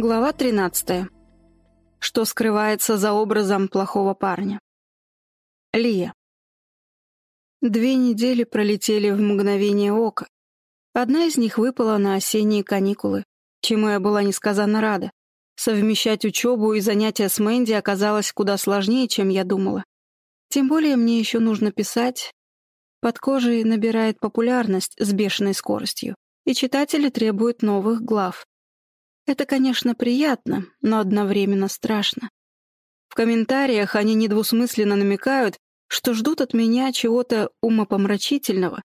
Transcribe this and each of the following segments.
Глава 13. Что скрывается за образом плохого парня? Лия. Две недели пролетели в мгновение ока. Одна из них выпала на осенние каникулы, чему я была несказанно рада. Совмещать учебу и занятия с Мэнди оказалось куда сложнее, чем я думала. Тем более мне еще нужно писать. Под кожей набирает популярность с бешеной скоростью, и читатели требуют новых глав. Это, конечно, приятно, но одновременно страшно. В комментариях они недвусмысленно намекают, что ждут от меня чего-то умопомрачительного.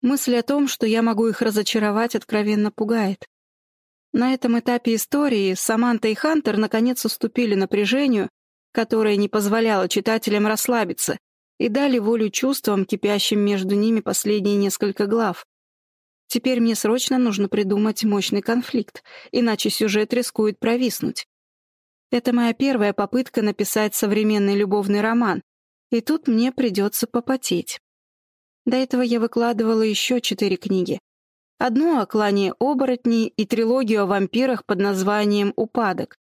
Мысль о том, что я могу их разочаровать, откровенно пугает. На этом этапе истории Саманта и Хантер наконец уступили напряжению, которое не позволяло читателям расслабиться, и дали волю чувствам, кипящим между ними последние несколько глав. Теперь мне срочно нужно придумать мощный конфликт, иначе сюжет рискует провиснуть. Это моя первая попытка написать современный любовный роман, и тут мне придется попотеть. До этого я выкладывала еще четыре книги. Одну о клане оборотней и трилогию о вампирах под названием «Упадок».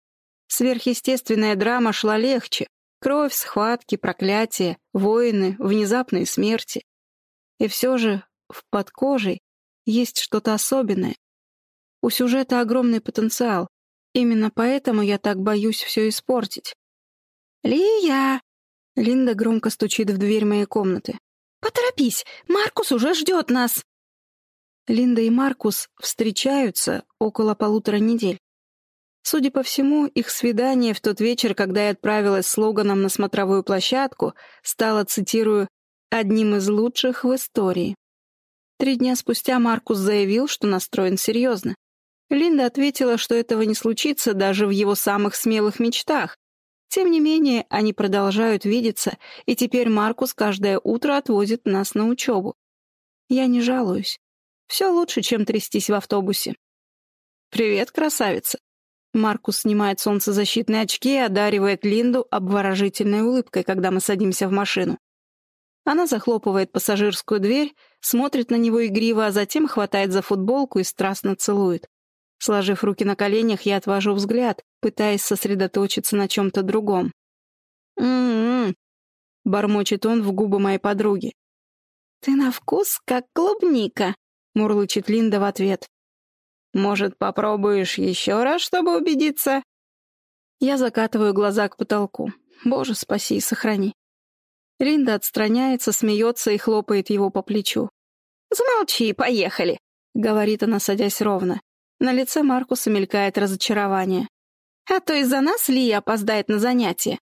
Сверхъестественная драма шла легче. Кровь, схватки, проклятия, воины, внезапные смерти. И все же в подкожей есть что-то особенное. У сюжета огромный потенциал. Именно поэтому я так боюсь все испортить. «Лия!» Линда громко стучит в дверь моей комнаты. «Поторопись! Маркус уже ждет нас!» Линда и Маркус встречаются около полутора недель. Судя по всему, их свидание в тот вечер, когда я отправилась слоганом на смотровую площадку, стало, цитирую, «одним из лучших в истории». Три дня спустя Маркус заявил, что настроен серьезно. Линда ответила, что этого не случится даже в его самых смелых мечтах. Тем не менее, они продолжают видеться, и теперь Маркус каждое утро отвозит нас на учебу. Я не жалуюсь. Все лучше, чем трястись в автобусе. «Привет, красавица!» Маркус снимает солнцезащитные очки и одаривает Линду обворожительной улыбкой, когда мы садимся в машину. Она захлопывает пассажирскую дверь, смотрит на него игриво, а затем хватает за футболку и страстно целует. Сложив руки на коленях, я отвожу взгляд, пытаясь сосредоточиться на чем-то другом. «М-м-м», бормочет он в губы моей подруги. «Ты на вкус, как клубника», — мурлычет Линда в ответ. «Может, попробуешь еще раз, чтобы убедиться?» Я закатываю глаза к потолку. Боже, спаси и сохрани. Линда отстраняется, смеется и хлопает его по плечу. «Замолчи, поехали!» — говорит она, садясь ровно. На лице Маркуса мелькает разочарование. «А то из-за нас Лия опоздает на занятие».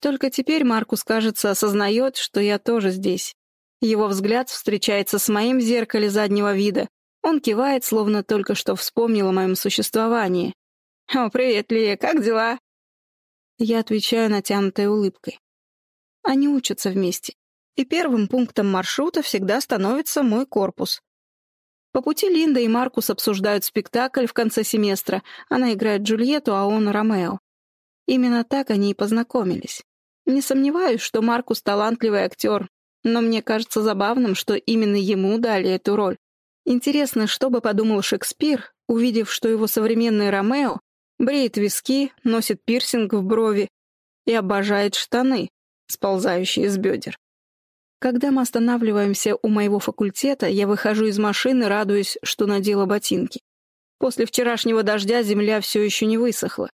Только теперь Маркус, кажется, осознает, что я тоже здесь. Его взгляд встречается с моим в зеркале заднего вида. Он кивает, словно только что вспомнил о моем существовании. «О, привет, Лия, как дела?» Я отвечаю натянутой улыбкой. Они учатся вместе. И первым пунктом маршрута всегда становится мой корпус. По пути Линда и Маркус обсуждают спектакль в конце семестра. Она играет Джульетту, а он Ромео. Именно так они и познакомились. Не сомневаюсь, что Маркус талантливый актер, но мне кажется забавным, что именно ему дали эту роль. Интересно, что бы подумал Шекспир, увидев, что его современный Ромео бреет виски, носит пирсинг в брови и обожает штаны, сползающие с бедер. Когда мы останавливаемся у моего факультета, я выхожу из машины, радуясь, что надела ботинки. После вчерашнего дождя земля все еще не высохла.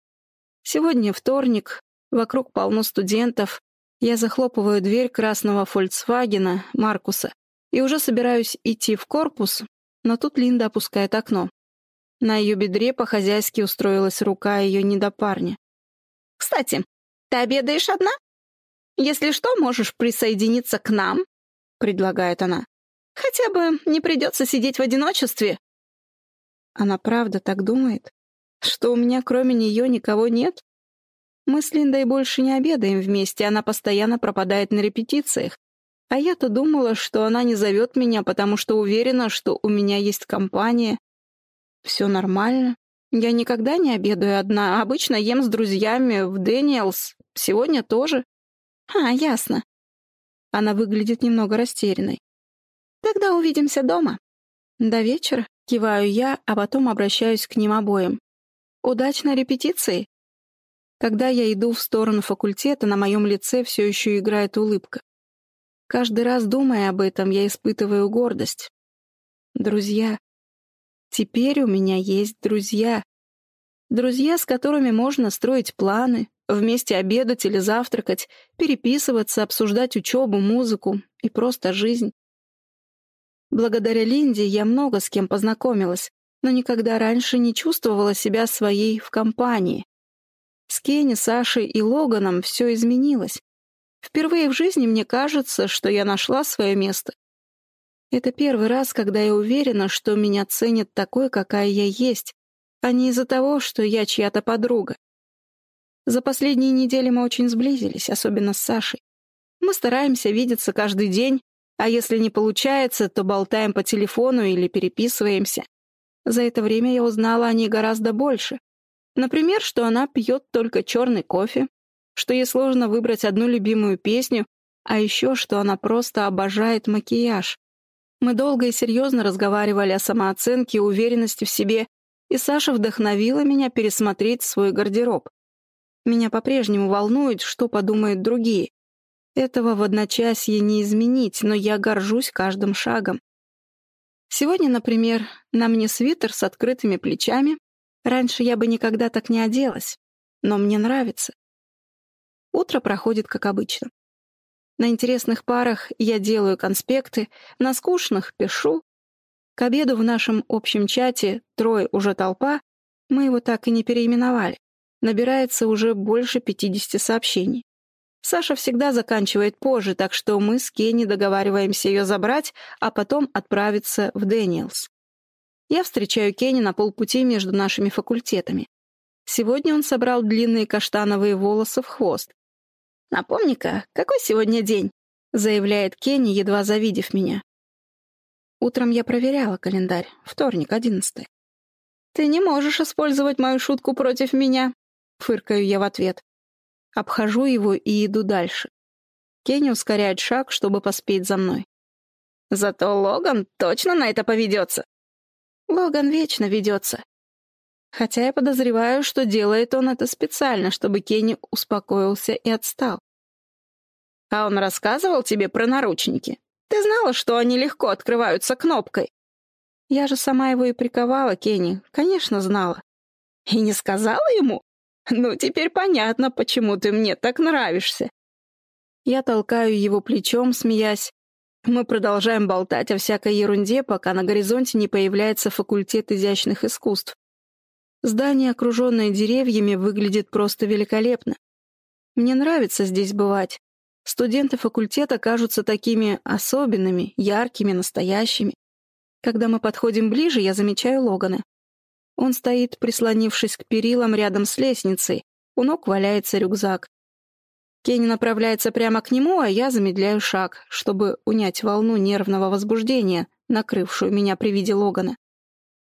Сегодня вторник, вокруг полно студентов. Я захлопываю дверь красного «Фольксвагена» Маркуса и уже собираюсь идти в корпус, но тут Линда опускает окно. На ее бедре по-хозяйски устроилась рука ее недопарня. «Кстати, ты обедаешь одна?» «Если что, можешь присоединиться к нам», — предлагает она. «Хотя бы не придется сидеть в одиночестве». Она правда так думает? Что у меня кроме нее никого нет? Мы с Линдой больше не обедаем вместе, она постоянно пропадает на репетициях. А я-то думала, что она не зовет меня, потому что уверена, что у меня есть компания. Все нормально. Я никогда не обедаю одна, обычно ем с друзьями в Дэниелс. Сегодня тоже. «А, ясно». Она выглядит немного растерянной. «Тогда увидимся дома». «До вечера», — киваю я, а потом обращаюсь к ним обоим. Удачной репетиции. Когда я иду в сторону факультета, на моем лице все еще играет улыбка. Каждый раз, думая об этом, я испытываю гордость. Друзья. Теперь у меня есть друзья. Друзья, с которыми можно строить планы, вместе обедать или завтракать, переписываться, обсуждать учебу, музыку и просто жизнь. Благодаря Линде я много с кем познакомилась, но никогда раньше не чувствовала себя своей в компании. С Кенни, Сашей и Логаном все изменилось. Впервые в жизни мне кажется, что я нашла свое место. Это первый раз, когда я уверена, что меня ценят такой, какая я есть, а не из-за того, что я чья-то подруга. За последние недели мы очень сблизились, особенно с Сашей. Мы стараемся видеться каждый день, а если не получается, то болтаем по телефону или переписываемся. За это время я узнала о ней гораздо больше. Например, что она пьет только черный кофе, что ей сложно выбрать одну любимую песню, а еще, что она просто обожает макияж. Мы долго и серьезно разговаривали о самооценке и уверенности в себе и Саша вдохновила меня пересмотреть свой гардероб. Меня по-прежнему волнует, что подумают другие. Этого в одночасье не изменить, но я горжусь каждым шагом. Сегодня, например, на мне свитер с открытыми плечами. Раньше я бы никогда так не оделась, но мне нравится. Утро проходит как обычно. На интересных парах я делаю конспекты, на скучных пишу, к обеду в нашем общем чате «Трое уже толпа» мы его так и не переименовали. Набирается уже больше 50 сообщений. Саша всегда заканчивает позже, так что мы с Кенни договариваемся ее забрать, а потом отправиться в Дэниелс. Я встречаю Кенни на полпути между нашими факультетами. Сегодня он собрал длинные каштановые волосы в хвост. «Напомни-ка, какой сегодня день?» — заявляет Кенни, едва завидев меня. Утром я проверяла календарь. Вторник, одиннадцатый. «Ты не можешь использовать мою шутку против меня», — фыркаю я в ответ. Обхожу его и иду дальше. Кенни ускоряет шаг, чтобы поспеть за мной. «Зато Логан точно на это поведется». Логан вечно ведется. Хотя я подозреваю, что делает он это специально, чтобы Кенни успокоился и отстал. «А он рассказывал тебе про наручники?» Ты знала, что они легко открываются кнопкой?» «Я же сама его и приковала, Кенни. Конечно, знала». «И не сказала ему? Ну, теперь понятно, почему ты мне так нравишься». Я толкаю его плечом, смеясь. Мы продолжаем болтать о всякой ерунде, пока на горизонте не появляется факультет изящных искусств. Здание, окруженное деревьями, выглядит просто великолепно. Мне нравится здесь бывать. Студенты факультета кажутся такими особенными, яркими, настоящими. Когда мы подходим ближе, я замечаю Логана. Он стоит, прислонившись к перилам рядом с лестницей. У ног валяется рюкзак. Кенни направляется прямо к нему, а я замедляю шаг, чтобы унять волну нервного возбуждения, накрывшую меня при виде Логана.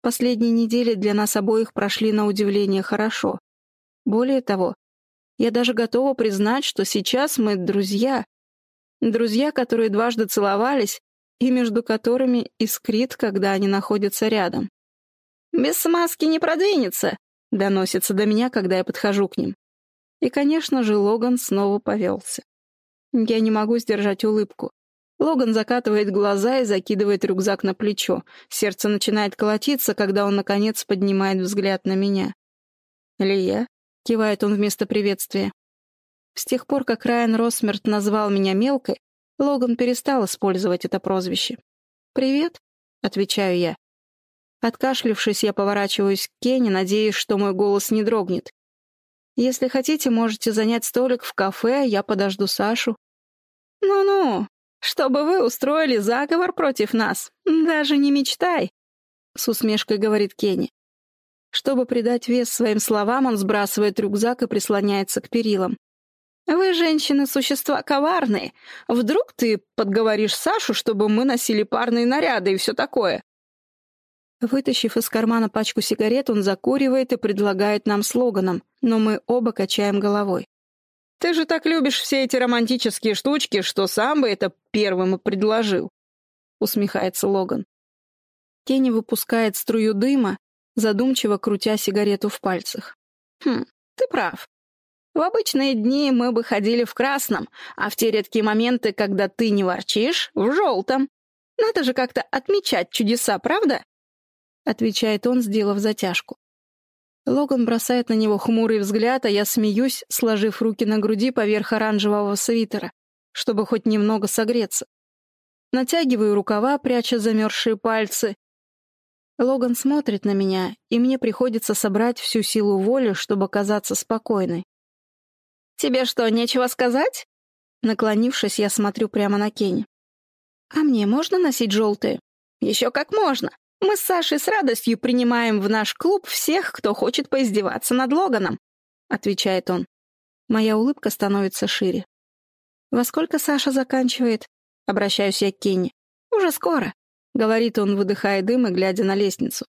Последние недели для нас обоих прошли на удивление хорошо. Более того, я даже готова признать, что сейчас мы друзья. Друзья, которые дважды целовались, и между которыми искрит, когда они находятся рядом. «Без смазки не продвинется», — доносится до меня, когда я подхожу к ним. И, конечно же, Логан снова повелся. Я не могу сдержать улыбку. Логан закатывает глаза и закидывает рюкзак на плечо. Сердце начинает колотиться, когда он, наконец, поднимает взгляд на меня. «Лия?» — кивает он вместо приветствия. С тех пор, как Райан Росмерт назвал меня мелкой, Логан перестал использовать это прозвище. «Привет», — отвечаю я. Откашлившись, я поворачиваюсь к Кенни, надеясь, что мой голос не дрогнет. «Если хотите, можете занять столик в кафе, я подожду Сашу». «Ну-ну, чтобы вы устроили заговор против нас, даже не мечтай», — с усмешкой говорит Кенни. Чтобы придать вес своим словам, он сбрасывает рюкзак и прислоняется к перилам. «Вы, женщины, существа коварные. Вдруг ты подговоришь Сашу, чтобы мы носили парные наряды и все такое?» Вытащив из кармана пачку сигарет, он закуривает и предлагает нам слоганом, но мы оба качаем головой. «Ты же так любишь все эти романтические штучки, что сам бы это первым и предложил», — усмехается Логан. Кенни выпускает струю дыма, задумчиво крутя сигарету в пальцах. «Хм, ты прав. В обычные дни мы бы ходили в красном, а в те редкие моменты, когда ты не ворчишь, в желтом. Надо же как-то отмечать чудеса, правда?» Отвечает он, сделав затяжку. Логан бросает на него хмурый взгляд, а я смеюсь, сложив руки на груди поверх оранжевого свитера, чтобы хоть немного согреться. Натягиваю рукава, пряча замерзшие пальцы. Логан смотрит на меня, и мне приходится собрать всю силу воли, чтобы казаться спокойной. «Тебе что, нечего сказать?» Наклонившись, я смотрю прямо на Кенни. «А мне можно носить желтые?» «Еще как можно. Мы с Сашей с радостью принимаем в наш клуб всех, кто хочет поиздеваться над Логаном», — отвечает он. Моя улыбка становится шире. «Во сколько Саша заканчивает?» — обращаюсь я к Кенни. «Уже скоро», — говорит он, выдыхая дым и глядя на лестницу.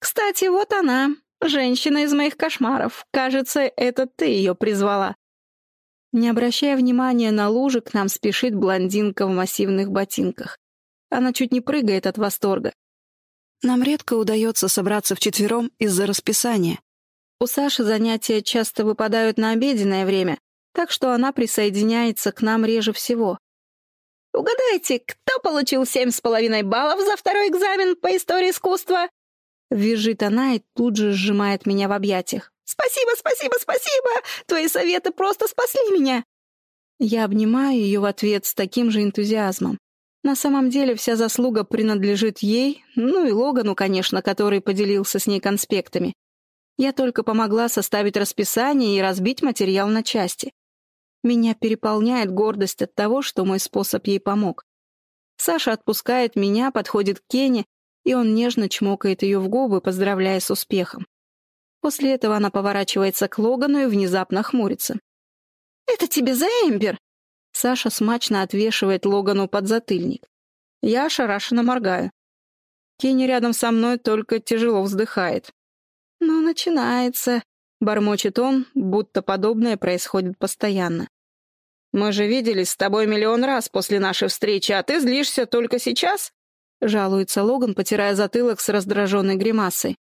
«Кстати, вот она, женщина из моих кошмаров. Кажется, это ты ее призвала». Не обращая внимания на лужи, к нам спешит блондинка в массивных ботинках. Она чуть не прыгает от восторга. Нам редко удается собраться вчетвером из-за расписания. У Саши занятия часто выпадают на обеденное время, так что она присоединяется к нам реже всего. «Угадайте, кто получил семь с половиной баллов за второй экзамен по истории искусства?» Визжит она и тут же сжимает меня в объятиях. «Спасибо, спасибо, спасибо! Твои советы просто спасли меня!» Я обнимаю ее в ответ с таким же энтузиазмом. На самом деле вся заслуга принадлежит ей, ну и Логану, конечно, который поделился с ней конспектами. Я только помогла составить расписание и разбить материал на части. Меня переполняет гордость от того, что мой способ ей помог. Саша отпускает меня, подходит к Кене, и он нежно чмокает ее в губы, поздравляя с успехом. После этого она поворачивается к Логану и внезапно хмурится. «Это тебе за Эмбер?» Саша смачно отвешивает Логану подзатыльник. Я ошарашенно моргаю. Кенни рядом со мной только тяжело вздыхает. «Ну, начинается», — бормочет он, будто подобное происходит постоянно. «Мы же виделись с тобой миллион раз после нашей встречи, а ты злишься только сейчас?» — жалуется Логан, потирая затылок с раздраженной гримасой.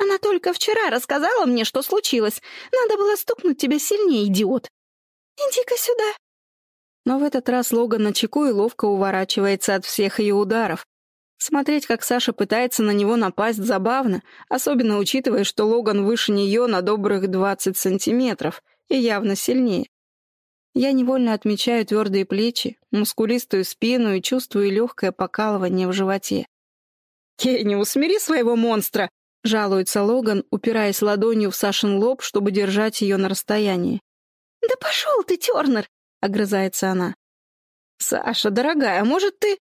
«Она только вчера рассказала мне, что случилось. Надо было стукнуть тебя сильнее, идиот. Иди-ка сюда», но в этот раз Логан на чеку и ловко уворачивается от всех ее ударов. Смотреть, как Саша пытается на него напасть, забавно, особенно учитывая, что Логан выше нее на добрых 20 сантиметров и явно сильнее. Я невольно отмечаю твердые плечи, мускулистую спину и чувствую легкое покалывание в животе. «Кенни, усмири своего монстра!» — жалуется Логан, упираясь ладонью в Сашин лоб, чтобы держать ее на расстоянии. «Да пошел ты, Тернер!» Огрызается она. «Саша, дорогая, а может ты...»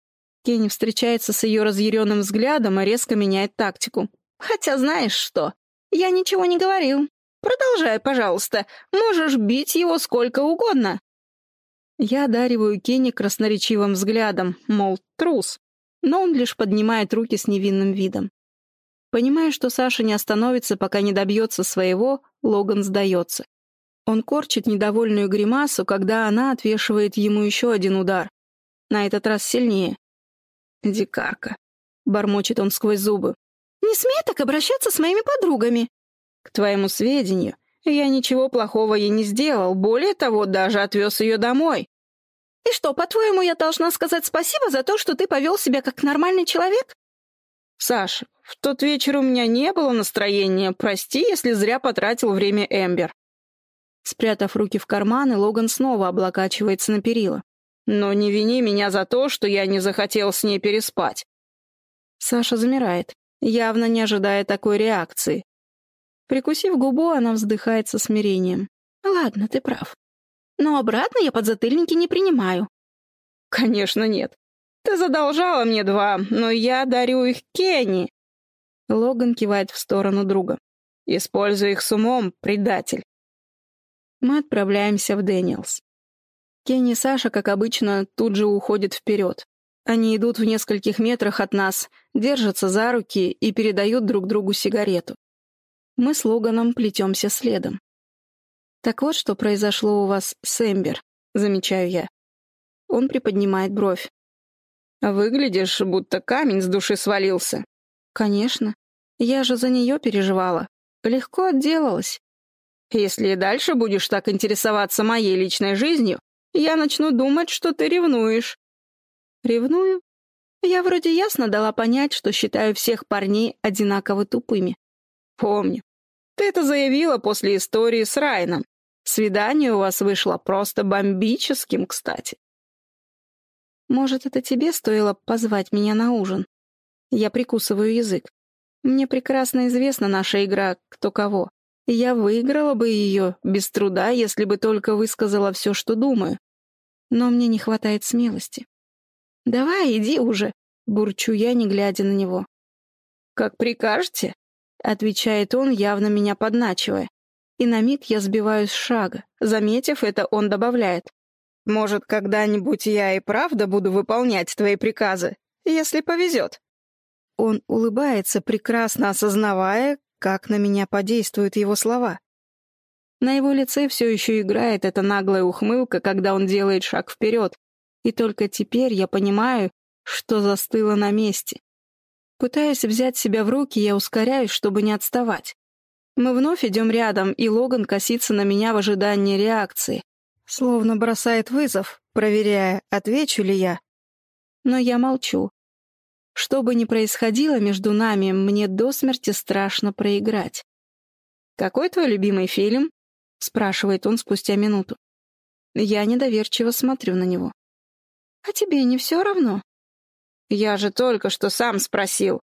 Кенни встречается с ее разъяренным взглядом и резко меняет тактику. «Хотя знаешь что? Я ничего не говорил. Продолжай, пожалуйста. Можешь бить его сколько угодно». Я одариваю Кенни красноречивым взглядом, мол, трус. Но он лишь поднимает руки с невинным видом. Понимая, что Саша не остановится, пока не добьется своего, Логан сдается. Он корчит недовольную гримасу, когда она отвешивает ему еще один удар. На этот раз сильнее. «Дикарка», — бормочет он сквозь зубы. «Не смей так обращаться с моими подругами». «К твоему сведению, я ничего плохого ей не сделал, более того, даже отвез ее домой». «И что, по-твоему, я должна сказать спасибо за то, что ты повел себя как нормальный человек?» «Саша, в тот вечер у меня не было настроения. Прости, если зря потратил время Эмбер. Спрятав руки в карманы, Логан снова облокачивается на перила. «Но не вини меня за то, что я не захотел с ней переспать». Саша замирает, явно не ожидая такой реакции. Прикусив губу, она вздыхает со смирением. «Ладно, ты прав. Но обратно я подзатыльники не принимаю». «Конечно нет. Ты задолжала мне два, но я дарю их Кенни». Логан кивает в сторону друга. «Используй их с умом, предатель». Мы отправляемся в Дэниелс. Кенни и Саша, как обычно, тут же уходят вперед. Они идут в нескольких метрах от нас, держатся за руки и передают друг другу сигарету. Мы с Логаном плетемся следом. «Так вот, что произошло у вас с Эмбер», — замечаю я. Он приподнимает бровь. «Выглядишь, будто камень с души свалился». «Конечно. Я же за нее переживала. Легко отделалась. Если и дальше будешь так интересоваться моей личной жизнью, я начну думать, что ты ревнуешь». «Ревную?» Я вроде ясно дала понять, что считаю всех парней одинаково тупыми. «Помню. Ты это заявила после истории с Райном. Свидание у вас вышло просто бомбическим, кстати». «Может, это тебе стоило позвать меня на ужин?» Я прикусываю язык. Мне прекрасно известна наша игра «Кто кого». Я выиграла бы ее без труда, если бы только высказала все, что думаю. Но мне не хватает смелости. «Давай, иди уже», — бурчу я, не глядя на него. «Как прикажете», — отвечает он, явно меня подначивая. И на миг я сбиваюсь с шага. Заметив это, он добавляет. «Может, когда-нибудь я и правда буду выполнять твои приказы, если повезет». Он улыбается, прекрасно осознавая, как на меня подействуют его слова. На его лице все еще играет эта наглая ухмылка, когда он делает шаг вперед, и только теперь я понимаю, что застыла на месте. Пытаясь взять себя в руки, я ускоряюсь, чтобы не отставать. Мы вновь идем рядом, и Логан косится на меня в ожидании реакции. Словно бросает вызов, проверяя, отвечу ли я. Но я молчу. Что бы ни происходило между нами, мне до смерти страшно проиграть. «Какой твой любимый фильм?» — спрашивает он спустя минуту. Я недоверчиво смотрю на него. «А тебе не все равно?» «Я же только что сам спросил».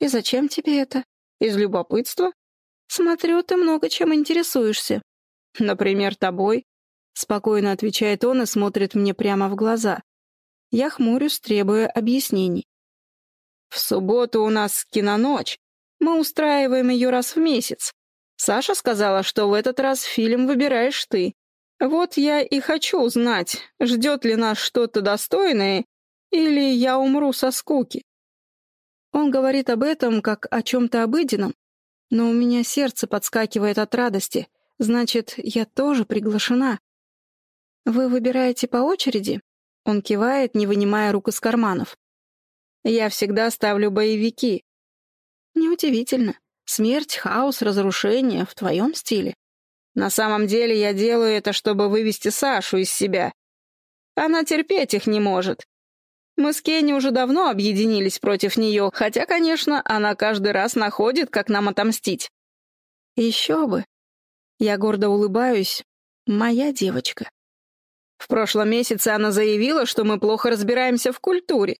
«И зачем тебе это?» «Из любопытства?» «Смотрю, ты много чем интересуешься». «Например, тобой?» Спокойно отвечает он и смотрит мне прямо в глаза. Я хмурюсь, требуя объяснений. В субботу у нас киноночь. Мы устраиваем ее раз в месяц. Саша сказала, что в этот раз фильм выбираешь ты. Вот я и хочу узнать, ждет ли нас что-то достойное, или я умру со скуки. Он говорит об этом как о чем-то обыденном, но у меня сердце подскакивает от радости. Значит, я тоже приглашена. Вы выбираете по очереди? Он кивает, не вынимая рук из карманов. Я всегда ставлю боевики. Неудивительно. Смерть, хаос, разрушение в твоем стиле. На самом деле я делаю это, чтобы вывести Сашу из себя. Она терпеть их не может. Мы с Кенни уже давно объединились против нее, хотя, конечно, она каждый раз находит, как нам отомстить. Еще бы. Я гордо улыбаюсь. Моя девочка. В прошлом месяце она заявила, что мы плохо разбираемся в культуре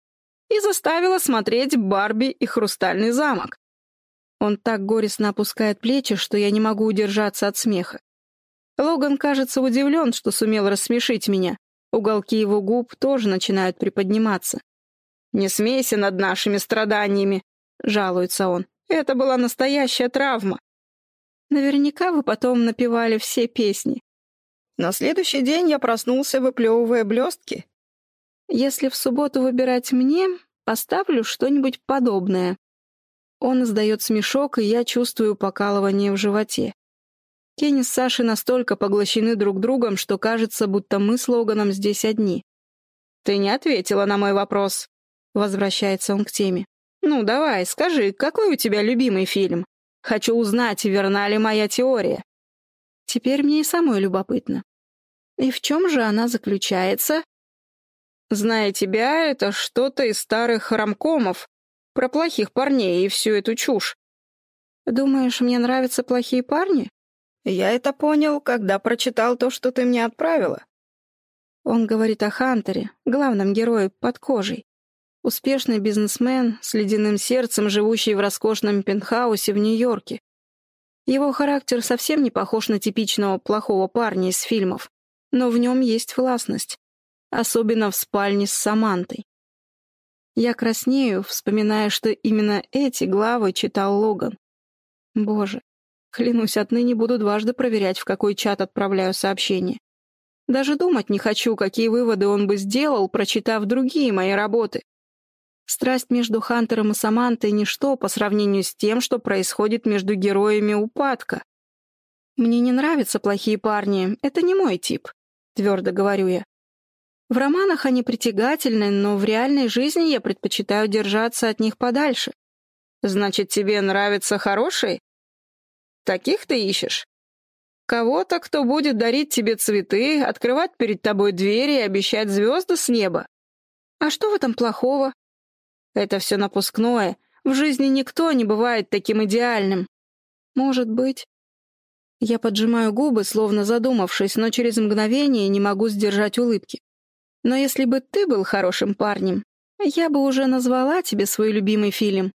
и заставила смотреть «Барби и хрустальный замок». Он так горестно опускает плечи, что я не могу удержаться от смеха. Логан кажется удивлен, что сумел рассмешить меня. Уголки его губ тоже начинают приподниматься. «Не смейся над нашими страданиями», — жалуется он. «Это была настоящая травма». Наверняка вы потом напевали все песни. На следующий день я проснулся, выплевывая блестки, если в субботу выбирать мне, поставлю что-нибудь подобное. Он издает смешок, и я чувствую покалывание в животе. Кенни с Сашей настолько поглощены друг другом, что кажется, будто мы с Логаном здесь одни. «Ты не ответила на мой вопрос», — возвращается он к теме. «Ну, давай, скажи, какой у тебя любимый фильм? Хочу узнать, верна ли моя теория». Теперь мне и самой любопытно. И в чем же она заключается? Зная тебя, это что-то из старых рамкомов, про плохих парней и всю эту чушь. Думаешь, мне нравятся плохие парни? Я это понял, когда прочитал то, что ты мне отправила. Он говорит о Хантере, главном герое под кожей. Успешный бизнесмен с ледяным сердцем, живущий в роскошном пентхаусе в Нью-Йорке. Его характер совсем не похож на типичного плохого парня из фильмов, но в нем есть властность особенно в спальне с Самантой. Я краснею, вспоминая, что именно эти главы читал Логан. Боже, клянусь, отныне буду дважды проверять, в какой чат отправляю сообщение. Даже думать не хочу, какие выводы он бы сделал, прочитав другие мои работы. Страсть между Хантером и Самантой — ничто по сравнению с тем, что происходит между героями упадка. Мне не нравятся плохие парни, это не мой тип, твердо говорю я. В романах они притягательны, но в реальной жизни я предпочитаю держаться от них подальше. Значит, тебе нравятся хорошие? Таких ты ищешь? Кого-то, кто будет дарить тебе цветы, открывать перед тобой двери и обещать звезды с неба? А что в этом плохого? Это все напускное. В жизни никто не бывает таким идеальным. Может быть. Я поджимаю губы, словно задумавшись, но через мгновение не могу сдержать улыбки. Но если бы ты был хорошим парнем, я бы уже назвала тебе свой любимый фильм.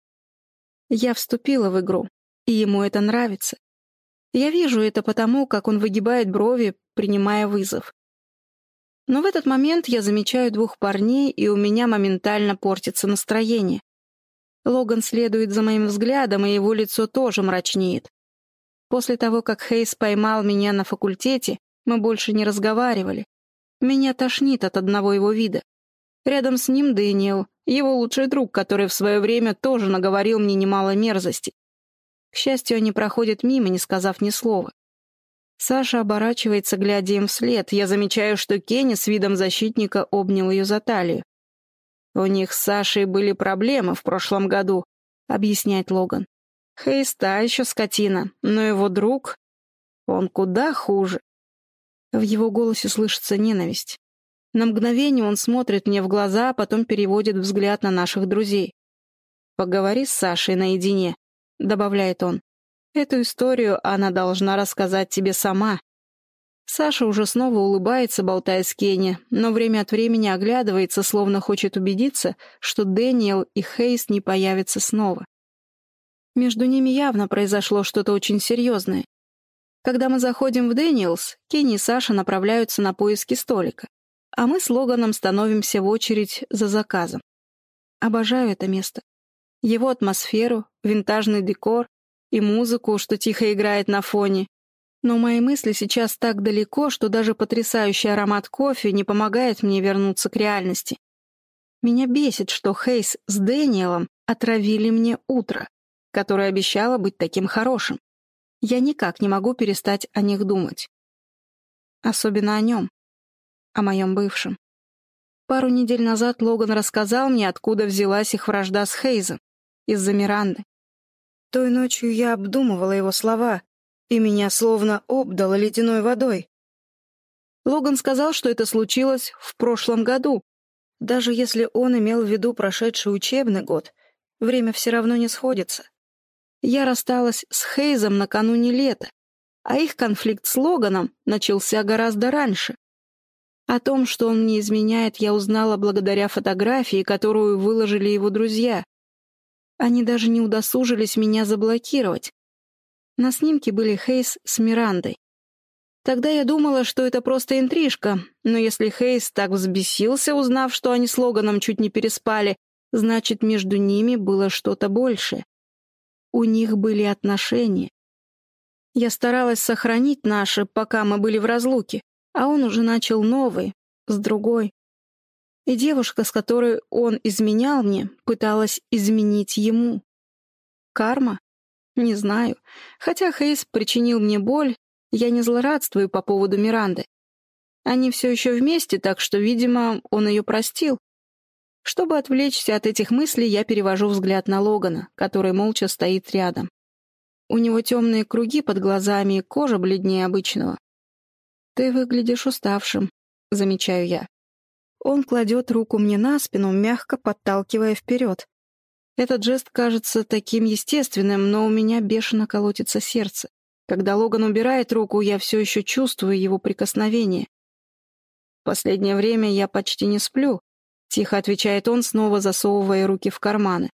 Я вступила в игру, и ему это нравится. Я вижу это потому, как он выгибает брови, принимая вызов. Но в этот момент я замечаю двух парней, и у меня моментально портится настроение. Логан следует за моим взглядом, и его лицо тоже мрачнеет. После того, как Хейс поймал меня на факультете, мы больше не разговаривали. Меня тошнит от одного его вида. Рядом с ним Дэниел, его лучший друг, который в свое время тоже наговорил мне немало мерзости. К счастью, они проходят мимо, не сказав ни слова. Саша оборачивается, глядя им вслед. Я замечаю, что Кенни с видом защитника обнял ее за талию. «У них с Сашей были проблемы в прошлом году», — объясняет Логан. «Хейс та еще скотина, но его друг... Он куда хуже». В его голосе слышится ненависть. На мгновение он смотрит мне в глаза, а потом переводит взгляд на наших друзей. «Поговори с Сашей наедине», — добавляет он. Эту историю она должна рассказать тебе сама. Саша уже снова улыбается, болтая с Кенни, но время от времени оглядывается, словно хочет убедиться, что Дэниел и Хейс не появятся снова. Между ними явно произошло что-то очень серьезное. Когда мы заходим в Дэниелс, Кенни и Саша направляются на поиски столика, а мы с Логаном становимся в очередь за заказом. Обожаю это место. Его атмосферу, винтажный декор, и музыку, что тихо играет на фоне. Но мои мысли сейчас так далеко, что даже потрясающий аромат кофе не помогает мне вернуться к реальности. Меня бесит, что Хейс с Дэниелом отравили мне утро, которое обещало быть таким хорошим. Я никак не могу перестать о них думать. Особенно о нем, о моем бывшем. Пару недель назад Логан рассказал мне, откуда взялась их вражда с Хейзом, из-за Миранды. Той ночью я обдумывала его слова, и меня словно обдало ледяной водой. Логан сказал, что это случилось в прошлом году. Даже если он имел в виду прошедший учебный год, время все равно не сходится. Я рассталась с Хейзом накануне лета, а их конфликт с Логаном начался гораздо раньше. О том, что он мне изменяет, я узнала благодаря фотографии, которую выложили его друзья. Они даже не удосужились меня заблокировать. На снимке были Хейс с Мирандой. Тогда я думала, что это просто интрижка, но если Хейс так взбесился, узнав, что они с Логаном чуть не переспали, значит, между ними было что-то большее. У них были отношения. Я старалась сохранить наши, пока мы были в разлуке, а он уже начал новый, с другой. И девушка, с которой он изменял мне, пыталась изменить ему. Карма? Не знаю. Хотя Хейс причинил мне боль, я не злорадствую по поводу Миранды. Они все еще вместе, так что, видимо, он ее простил. Чтобы отвлечься от этих мыслей, я перевожу взгляд на Логана, который молча стоит рядом. У него темные круги под глазами и кожа бледнее обычного. «Ты выглядишь уставшим», — замечаю я. Он кладет руку мне на спину, мягко подталкивая вперед. Этот жест кажется таким естественным, но у меня бешено колотится сердце. Когда Логан убирает руку, я все еще чувствую его прикосновение. «В последнее время я почти не сплю», — тихо отвечает он, снова засовывая руки в карманы.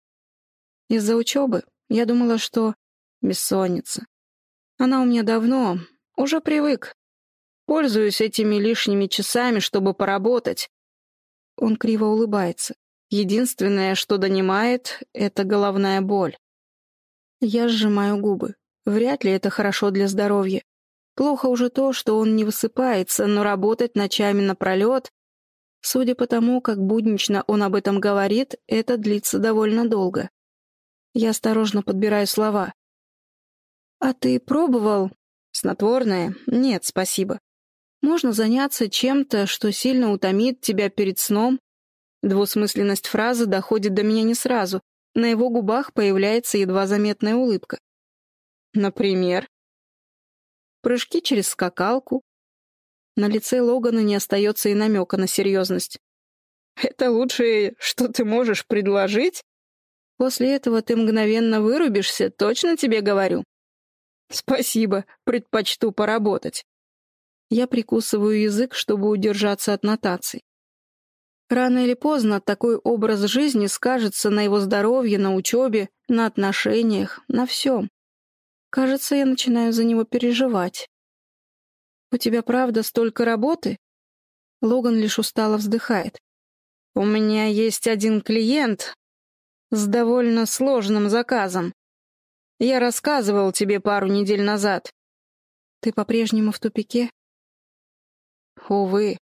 «Из-за учебы я думала, что бессонница. Она у меня давно, уже привык. Пользуюсь этими лишними часами, чтобы поработать, он криво улыбается. Единственное, что донимает, — это головная боль. Я сжимаю губы. Вряд ли это хорошо для здоровья. Плохо уже то, что он не высыпается, но работать ночами напролет... Судя по тому, как буднично он об этом говорит, это длится довольно долго. Я осторожно подбираю слова. «А ты пробовал?» «Снотворное? Нет, спасибо. Можно заняться чем-то, что сильно утомит тебя перед сном. Двусмысленность фразы доходит до меня не сразу, На его губах появляется едва заметная улыбка. Например? Прыжки через скакалку. На лице Логана не остается и намека на серьезность. Это лучшее, что ты можешь предложить? После этого ты мгновенно вырубишься, точно тебе говорю. Спасибо, предпочту поработать. Я прикусываю язык, чтобы удержаться от нотаций. Рано или поздно такой образ жизни скажется на его здоровье, на учебе, на отношениях, на всем. Кажется, я начинаю за него переживать. «У тебя правда столько работы?» Логан лишь устало вздыхает. «У меня есть один клиент с довольно сложным заказом. Я рассказывал тебе пару недель назад. Ты по-прежнему в тупике?» «Увы».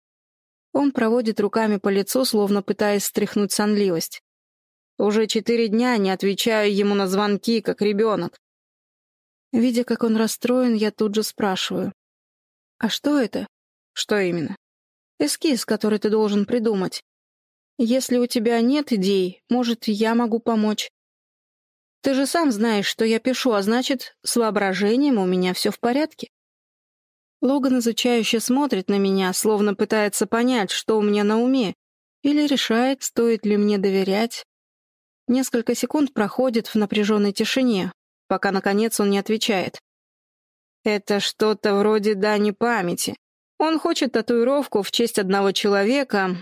Он проводит руками по лицу, словно пытаясь стряхнуть сонливость. Уже четыре дня не отвечаю ему на звонки, как ребенок. Видя, как он расстроен, я тут же спрашиваю. «А что это?» «Что именно?» «Эскиз, который ты должен придумать. Если у тебя нет идей, может, я могу помочь. Ты же сам знаешь, что я пишу, а значит, с воображением у меня все в порядке». Логан изучающе смотрит на меня, словно пытается понять, что у меня на уме, или решает, стоит ли мне доверять. Несколько секунд проходит в напряженной тишине, пока, наконец, он не отвечает. «Это что-то вроде дани памяти. Он хочет татуировку в честь одного человека,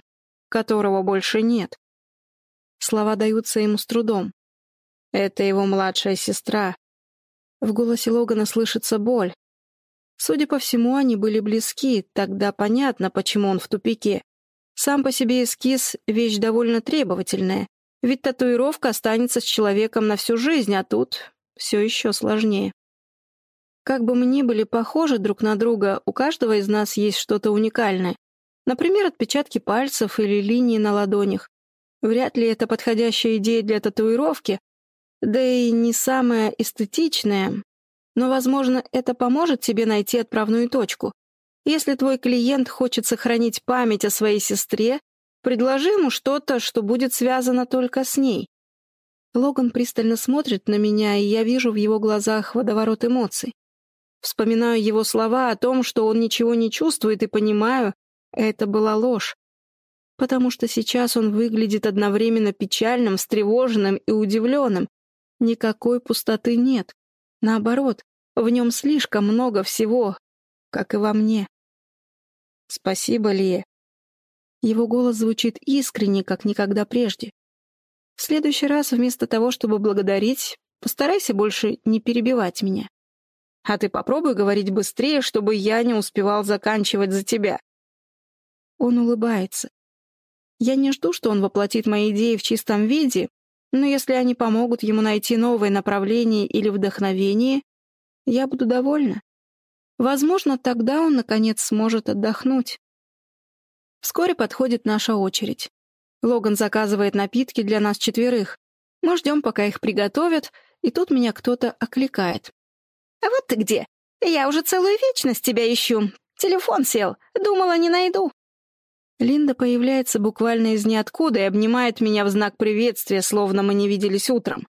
которого больше нет». Слова даются ему с трудом. «Это его младшая сестра». В голосе Логана слышится боль. Судя по всему, они были близки, тогда понятно, почему он в тупике. Сам по себе эскиз — вещь довольно требовательная, ведь татуировка останется с человеком на всю жизнь, а тут все еще сложнее. Как бы мы ни были похожи друг на друга, у каждого из нас есть что-то уникальное. Например, отпечатки пальцев или линии на ладонях. Вряд ли это подходящая идея для татуировки, да и не самая эстетичная. Но, возможно, это поможет тебе найти отправную точку. Если твой клиент хочет сохранить память о своей сестре, предложи ему что-то, что будет связано только с ней. Логан пристально смотрит на меня, и я вижу в его глазах водоворот эмоций. Вспоминаю его слова о том, что он ничего не чувствует, и понимаю, это была ложь. Потому что сейчас он выглядит одновременно печальным, встревоженным и удивленным. Никакой пустоты нет. Наоборот, в нем слишком много всего, как и во мне. Спасибо, Лия. Его голос звучит искренне, как никогда прежде. В следующий раз вместо того, чтобы благодарить, постарайся больше не перебивать меня. А ты попробуй говорить быстрее, чтобы я не успевал заканчивать за тебя. Он улыбается. Я не жду, что он воплотит мои идеи в чистом виде, но если они помогут ему найти новое направление или вдохновение, я буду довольна. Возможно, тогда он, наконец, сможет отдохнуть. Вскоре подходит наша очередь. Логан заказывает напитки для нас четверых. Мы ждем, пока их приготовят, и тут меня кто-то окликает. «А вот ты где? Я уже целую вечность тебя ищу. Телефон сел. Думала, не найду». Линда появляется буквально из ниоткуда и обнимает меня в знак приветствия, словно мы не виделись утром.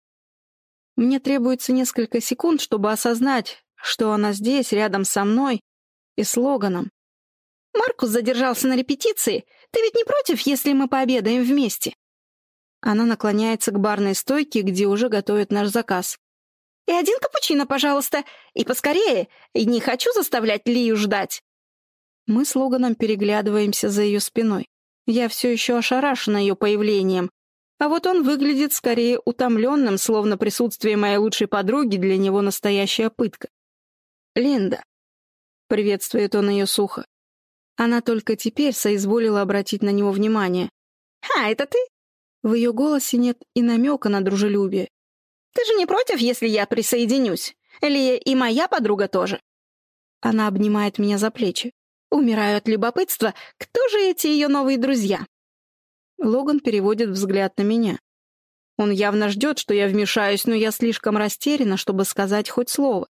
Мне требуется несколько секунд, чтобы осознать, что она здесь, рядом со мной и с Логаном. «Маркус задержался на репетиции. Ты ведь не против, если мы пообедаем вместе?» Она наклоняется к барной стойке, где уже готовят наш заказ. «И один капучино, пожалуйста. И поскорее. И не хочу заставлять Лию ждать». Мы с Логаном переглядываемся за ее спиной. Я все еще ошарашена ее появлением. А вот он выглядит скорее утомленным, словно присутствие моей лучшей подруги для него настоящая пытка. «Линда», — приветствует он ее сухо. Она только теперь соизволила обратить на него внимание. «А, это ты?» В ее голосе нет и намека на дружелюбие. «Ты же не против, если я присоединюсь? Или и моя подруга тоже?» Она обнимает меня за плечи. Умираю от любопытства, кто же эти ее новые друзья? Логан переводит взгляд на меня. Он явно ждет, что я вмешаюсь, но я слишком растеряна, чтобы сказать хоть слово.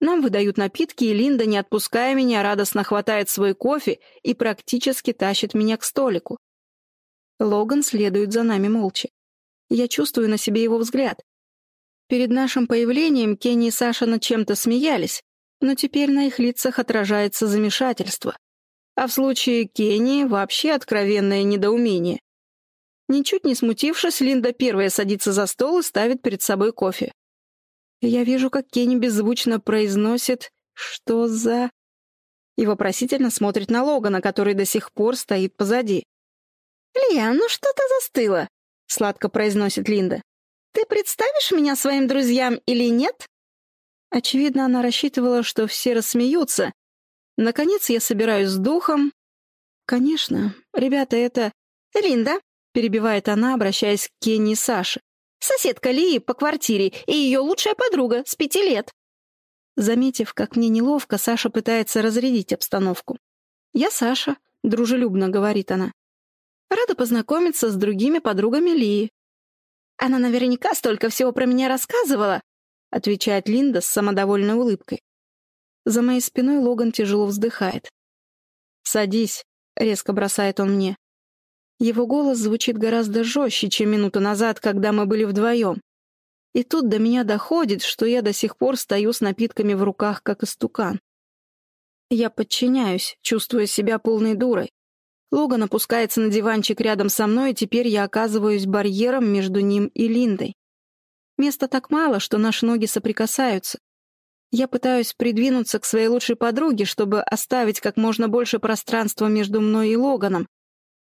Нам выдают напитки, и Линда, не отпуская меня, радостно хватает свой кофе и практически тащит меня к столику. Логан следует за нами молча. Я чувствую на себе его взгляд. Перед нашим появлением Кенни и Саша над чем-то смеялись, но теперь на их лицах отражается замешательство. А в случае Кенни вообще откровенное недоумение. Ничуть не смутившись, Линда первая садится за стол и ставит перед собой кофе. Я вижу, как Кенни беззвучно произносит «Что за...» и вопросительно смотрит на Логана, который до сих пор стоит позади. «Лия, ну что ты застыла?» — сладко произносит Линда. «Ты представишь меня своим друзьям или нет?» Очевидно, она рассчитывала, что все рассмеются. Наконец я собираюсь с духом. «Конечно, ребята, это...» «Линда, перебивает она, обращаясь к Кенни и Саше. «Соседка Лии по квартире и ее лучшая подруга с пяти лет». Заметив, как мне неловко, Саша пытается разрядить обстановку. «Я Саша», — дружелюбно говорит она. «Рада познакомиться с другими подругами Лии». «Она наверняка столько всего про меня рассказывала», — отвечает Линда с самодовольной улыбкой. За моей спиной Логан тяжело вздыхает. «Садись», — резко бросает он мне. Его голос звучит гораздо жестче, чем минуту назад, когда мы были вдвоем. И тут до меня доходит, что я до сих пор стою с напитками в руках, как истукан. Я подчиняюсь, чувствуя себя полной дурой. Логан опускается на диванчик рядом со мной, и теперь я оказываюсь барьером между ним и Линдой. Места так мало, что наши ноги соприкасаются. Я пытаюсь придвинуться к своей лучшей подруге, чтобы оставить как можно больше пространства между мной и Логаном,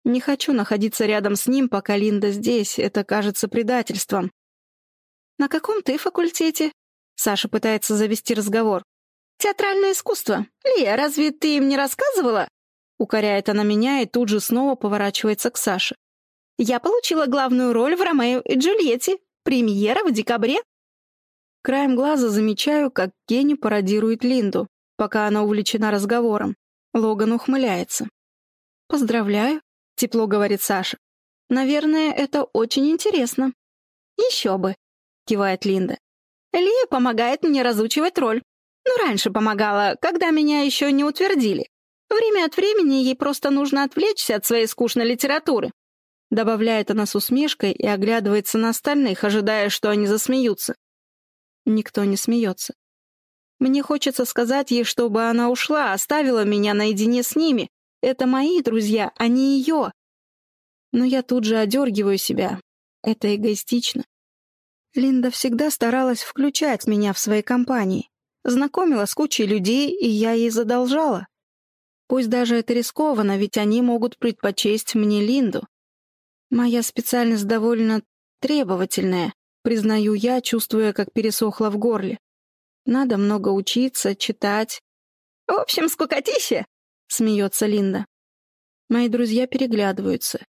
не хочу находиться рядом с ним, пока Линда здесь, это кажется предательством. «На каком ты факультете?» Саша пытается завести разговор. «Театральное искусство. Лия, разве ты им не рассказывала?» Укоряет она меня и тут же снова поворачивается к Саше. «Я получила главную роль в «Ромео и Джульетте». Премьера в декабре». Краем глаза замечаю, как Кенни пародирует Линду, пока она увлечена разговором. Логан ухмыляется. «Поздравляю. Тепло говорит Саша. Наверное, это очень интересно. Еще бы, кивает Линда. Лия помогает мне разучивать роль. Ну, раньше помогала, когда меня еще не утвердили. Время от времени ей просто нужно отвлечься от своей скучной литературы. Добавляет она с усмешкой и оглядывается на остальных, ожидая, что они засмеются. Никто не смеется. Мне хочется сказать ей, чтобы она ушла, оставила меня наедине с ними, это мои друзья, а не ее. Но я тут же одергиваю себя. Это эгоистично. Линда всегда старалась включать меня в свои компании. Знакомила с кучей людей, и я ей задолжала. Пусть даже это рискованно, ведь они могут предпочесть мне Линду. Моя специальность довольно требовательная, признаю я, чувствуя, как пересохло в горле. Надо много учиться, читать. «В общем, скукотища!» — смеется Линда. Мои друзья переглядываются.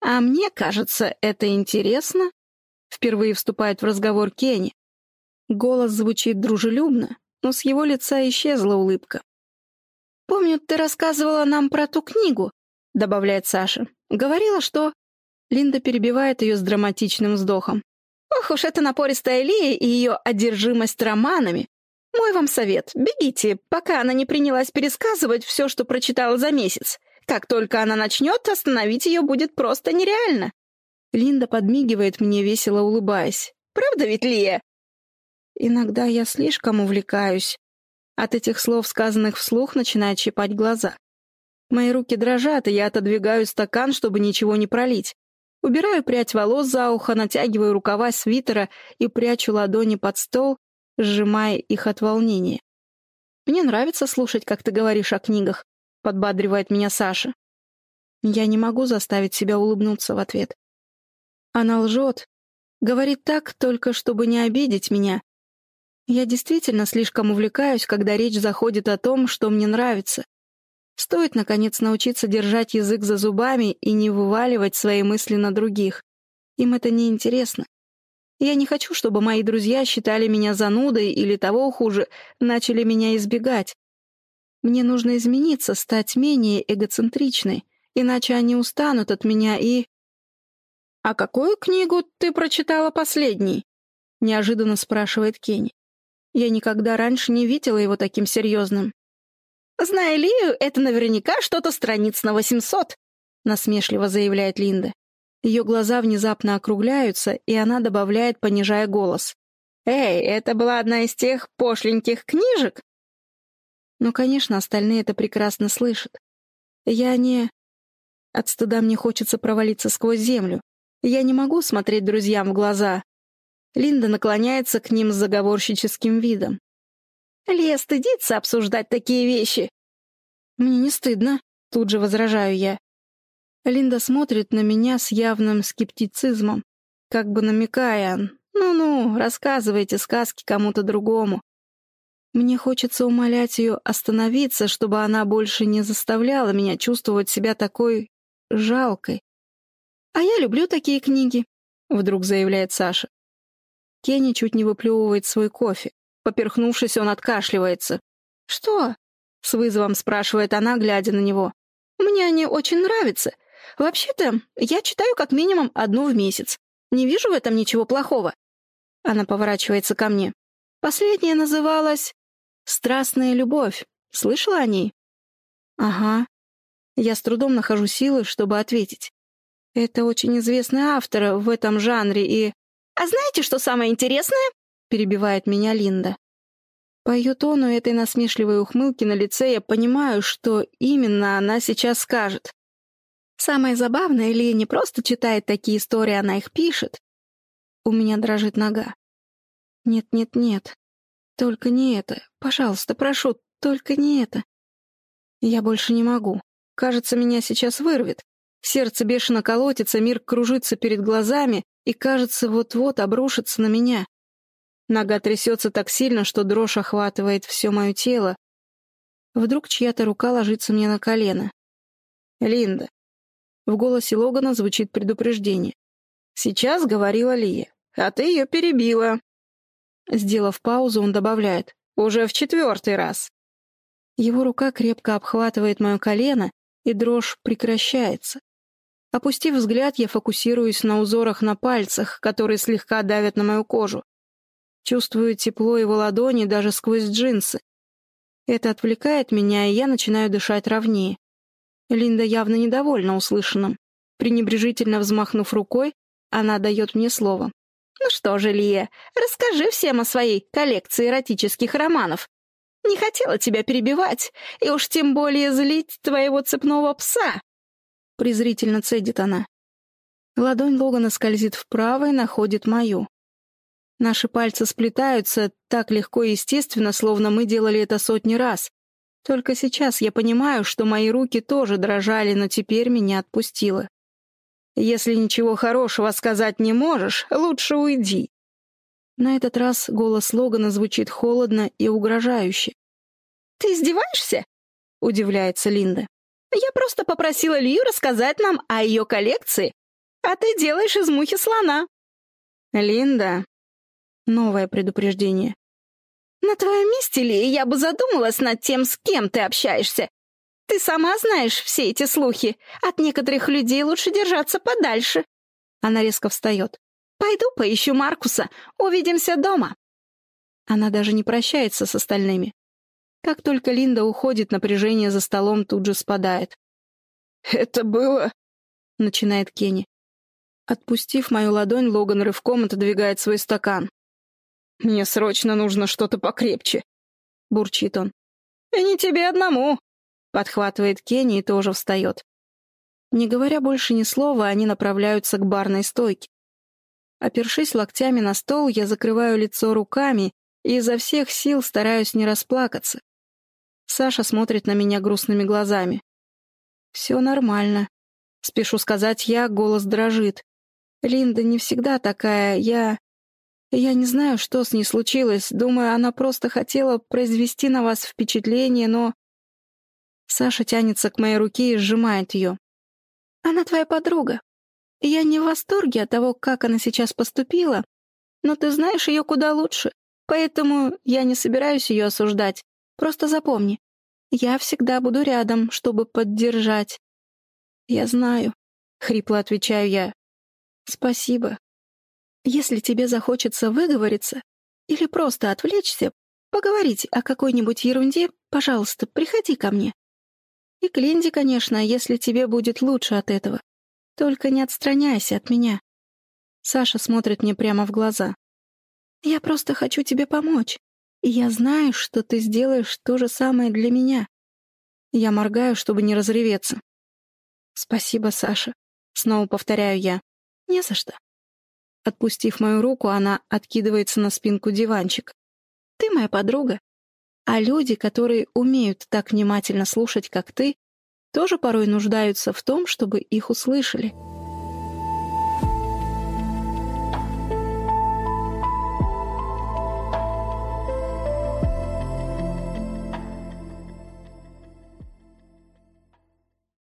«А мне кажется, это интересно», — впервые вступает в разговор Кенни. Голос звучит дружелюбно, но с его лица исчезла улыбка. «Помню, ты рассказывала нам про ту книгу», — добавляет Саша. «Говорила, что...» Линда перебивает ее с драматичным вздохом. «Ох уж эта напористая Лия и ее одержимость романами. Мой вам совет — бегите, пока она не принялась пересказывать все, что прочитала за месяц. Как только она начнет, остановить ее будет просто нереально. Линда подмигивает мне, весело улыбаясь. «Правда ведь, Лия?» Иногда я слишком увлекаюсь. От этих слов, сказанных вслух, начинает щипать глаза. Мои руки дрожат, и я отодвигаю стакан, чтобы ничего не пролить. Убираю прядь волос за ухо, натягиваю рукава свитера и прячу ладони под стол, сжимая их от волнения. «Мне нравится слушать, как ты говоришь о книгах», — подбадривает меня Саша. Я не могу заставить себя улыбнуться в ответ. Она лжет, говорит так, только чтобы не обидеть меня. Я действительно слишком увлекаюсь, когда речь заходит о том, что мне нравится. Стоит, наконец, научиться держать язык за зубами и не вываливать свои мысли на других. Им это не интересно. Я не хочу, чтобы мои друзья считали меня занудой или, того хуже, начали меня избегать. Мне нужно измениться, стать менее эгоцентричной, иначе они устанут от меня и... «А какую книгу ты прочитала последней?» — неожиданно спрашивает Кенни. Я никогда раньше не видела его таким серьезным. «Зная Лию, это наверняка что-то страниц на восемьсот», — насмешливо заявляет Линда. Ее глаза внезапно округляются, и она добавляет, понижая голос. «Эй, это была одна из тех пошленьких книжек?» Но, конечно, остальные это прекрасно слышат. Я не... От стыда мне хочется провалиться сквозь землю. Я не могу смотреть друзьям в глаза. Линда наклоняется к ним с заговорщическим видом. Лия стыдится обсуждать такие вещи. Мне не стыдно, тут же возражаю я. Линда смотрит на меня с явным скептицизмом, как бы намекая, ну-ну, рассказывайте сказки кому-то другому. Мне хочется умолять ее остановиться, чтобы она больше не заставляла меня чувствовать себя такой жалкой. «А я люблю такие книги», — вдруг заявляет Саша. Кенни чуть не выплевывает свой кофе. Поперхнувшись, он откашливается. «Что?» — с вызовом спрашивает она, глядя на него. «Мне они очень нравятся. Вообще-то, я читаю как минимум одну в месяц. Не вижу в этом ничего плохого». Она поворачивается ко мне. Последняя называлась «Страстная любовь». Слышала о ней? Ага. Я с трудом нахожу силы, чтобы ответить. Это очень известный автор в этом жанре и... «А знаете, что самое интересное?» — перебивает меня Линда. По ее тону этой насмешливой ухмылки на лице я понимаю, что именно она сейчас скажет. Самое забавное, Лия не просто читает такие истории, она их пишет. У меня дрожит нога. Нет-нет-нет, только не это. Пожалуйста, прошу, только не это. Я больше не могу. Кажется, меня сейчас вырвет. Сердце бешено колотится, мир кружится перед глазами и, кажется, вот-вот обрушится на меня. Нога трясется так сильно, что дрожь охватывает все мое тело. Вдруг чья-то рука ложится мне на колено. «Линда». В голосе Логана звучит предупреждение. «Сейчас говорила Лия, а ты ее перебила». Сделав паузу, он добавляет. «Уже в четвертый раз». Его рука крепко обхватывает мое колено, и дрожь прекращается. Опустив взгляд, я фокусируюсь на узорах на пальцах, которые слегка давят на мою кожу. Чувствую тепло его ладони даже сквозь джинсы. Это отвлекает меня, и я начинаю дышать ровнее. Линда явно недовольна услышанным. Пренебрежительно взмахнув рукой, она дает мне слово. «Ну что же, Лия, расскажи всем о своей коллекции эротических романов. Не хотела тебя перебивать, и уж тем более злить твоего цепного пса!» Презрительно цедит она. Ладонь Логана скользит вправо и находит мою. Наши пальцы сплетаются так легко и естественно, словно мы делали это сотни раз. Только сейчас я понимаю, что мои руки тоже дрожали, но теперь меня отпустило. Если ничего хорошего сказать не можешь, лучше уйди. На этот раз голос Логана звучит холодно и угрожающе. «Ты издеваешься?» — удивляется Линда. «Я просто попросила Лию рассказать нам о ее коллекции, а ты делаешь из мухи слона». «Линда, Новое предупреждение. «На твоем месте, Ли, я бы задумалась над тем, с кем ты общаешься. Ты сама знаешь все эти слухи. От некоторых людей лучше держаться подальше». Она резко встает. «Пойду поищу Маркуса. Увидимся дома». Она даже не прощается с остальными. Как только Линда уходит, напряжение за столом тут же спадает. «Это было...» — начинает Кенни. Отпустив мою ладонь, Логан рывком отодвигает свой стакан. «Мне срочно нужно что-то покрепче», — бурчит он. «И не тебе одному», — подхватывает Кенни и тоже встает. Не говоря больше ни слова, они направляются к барной стойке. Опершись локтями на стол, я закрываю лицо руками и изо всех сил стараюсь не расплакаться. Саша смотрит на меня грустными глазами. «Все нормально», — спешу сказать я, голос дрожит. «Линда не всегда такая, я...» Я не знаю, что с ней случилось. Думаю, она просто хотела произвести на вас впечатление, но...» Саша тянется к моей руке и сжимает ее. «Она твоя подруга. Я не в восторге от того, как она сейчас поступила, но ты знаешь ее куда лучше, поэтому я не собираюсь ее осуждать. Просто запомни, я всегда буду рядом, чтобы поддержать». «Я знаю», — хрипло отвечаю я. «Спасибо, если тебе захочется выговориться или просто отвлечься, поговорить о какой-нибудь ерунде, пожалуйста, приходи ко мне. И к Линде, конечно, если тебе будет лучше от этого. Только не отстраняйся от меня. Саша смотрит мне прямо в глаза. Я просто хочу тебе помочь. И я знаю, что ты сделаешь то же самое для меня. Я моргаю, чтобы не разреветься. Спасибо, Саша. Снова повторяю я. Не за что. Отпустив мою руку, она откидывается на спинку диванчик. Ты моя подруга. А люди, которые умеют так внимательно слушать, как ты, тоже порой нуждаются в том, чтобы их услышали.